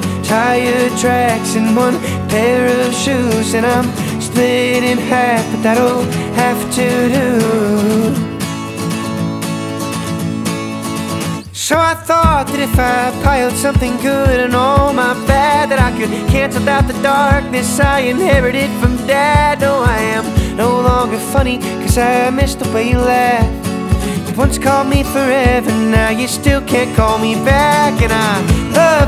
Your tire tracks in one pair of shoes, and I'm split in half, but that'll have to do. So I thought that if I piled something good and all my bad, that I could cancel out the darkness I inherited from dad. No, I am no longer funny, cause I missed the way you laughed. You once called me forever, now you still can't call me back. And I love